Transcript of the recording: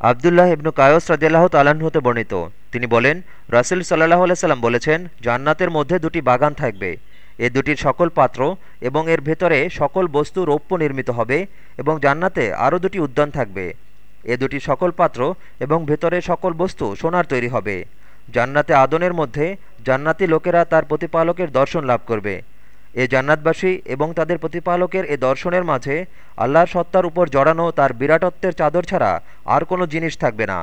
আবদুল্লাহ ইবনু কায়স রাজিয়াল্লাহ তালাহ হতে বর্ণিত। তিনি বলেন, রাসুল সাল্লাহ সাল্লাম বলেছেন, জান্নাতের মধ্যে দুটি বাগান থাকবে। এ দুটির সকল পাত্র এবং এর ভেতরে সকল বস্তু রৌপ্য নির্মিত হবে এবং জান্নাতে আরও দুটি উদ্যান থাকবে। এ দুটি সকল পাত্র এবং ভেতরে সকল বস্তু সোনার তৈরি হবে। জান্নাতে আদনের মধ্যে জান্নাতি লোকেরা তার প্রতিপালকের দর্শন লাভ করবে। এ জান্নাতবাসী এবং তাদের প্রতিপালকের এ দর্শনের মাঝে আল্লাহর সত্তার উপর জড়ানো তার বিরাটত্বের চাদর ছাড়া আর কোনো জিনিস থাকবে না।